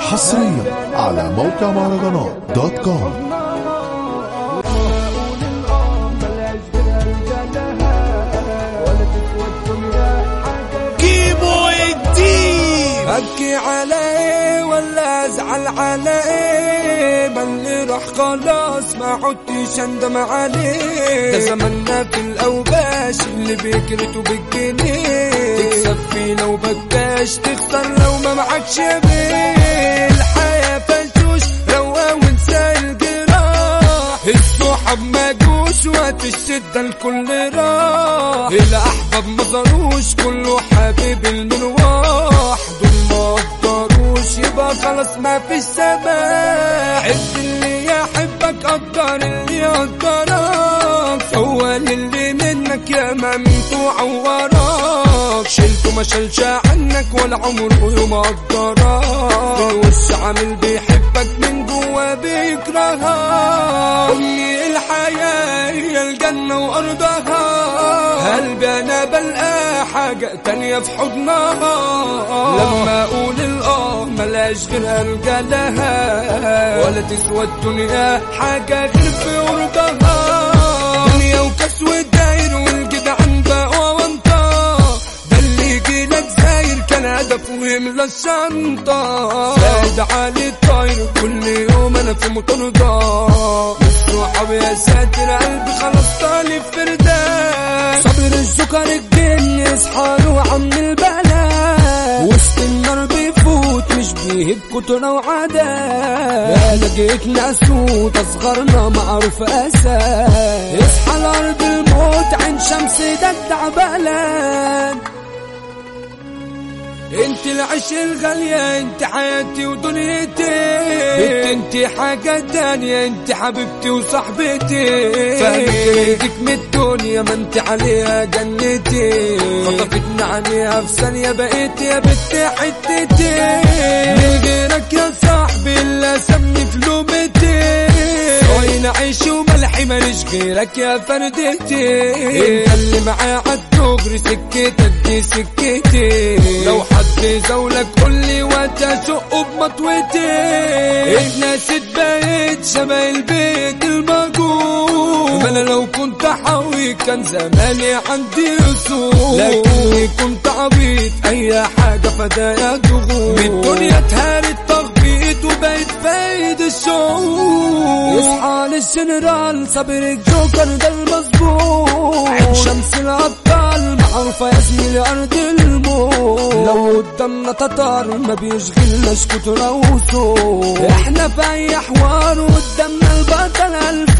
حصريا على موقع مهرجانات dot com. كيمو الديب ابكي عليه ولا أزعل عليه اللي راح خلاص ما عدتش اندم عليه ده زماننا في الأوباش اللي بيكرتوا بالجنيه لو بكاش تخسر لو ما معكش بيه الحياة فلتوش روا وانسى الجراح. الصحاب ما جوش وقت الشدة الكل راح. الأحباب ما ضروش كله حبيب المنواح. دول ما قدروش يبقى خلاص ما في السماح حب اللي يحبك قدر اللي يقدرك. فوال اللي منك يا ممتوع شلته ما عنك ولا عمره يوم قدرك الوش عامل بيحبك من جوا بيكرهك أمي الحياة هي الجنة وأرضها. قلبي أنا بلقى حاجة تانية في حضنها؟ لما أقول الآه ملاش غير الجا لها ولا تسوى الدنيا حاجة غير في قربها ويملى الشنطة زايد علي الطاير كل يوم أنا في مطردة الصحاب يا ساتر قلبي خلاص طالب فردان صبر السكر الجن يصحى له عم البلاء وسط النار بيفوت مش بيهب كترة وعدا. يا لقيت ناسوت أصغرنا معروف أسى. اصحى الأرض الموت عين شمس دجع بلد انت العش الغالية انت حياتي ودنيتي. انت حاجة تانية انت حبيبتي وصاحبتي. فايدك من الدنيا ما انت عليها جنتي. خطفتنا عليها في ثانية بقيت يا بنت حتتي. من غيرك يا غيرك يا فردتي انت اللي معايا عالدغري سكتك دي سكتي لو حد زولك قولي وتسق بمطوتي اتنست بقيت شبه البيت المجهول ما أنا لو كنت حاوي كان زماني عندي اصول لكني كنت عبيط أي حاجة فدايا ضغوط من الدنيا اتهرت تخبيط وبقيت فايد الشعور. اصحى للجنرال صبرك جوكر ده المظبوط شمس الابطال معروفه يا زميلي ارض الموت لو قدامنا تتار ما بيشغلناش كتر وصوت إحنا في أي حوار وقدامنا البطل الفوت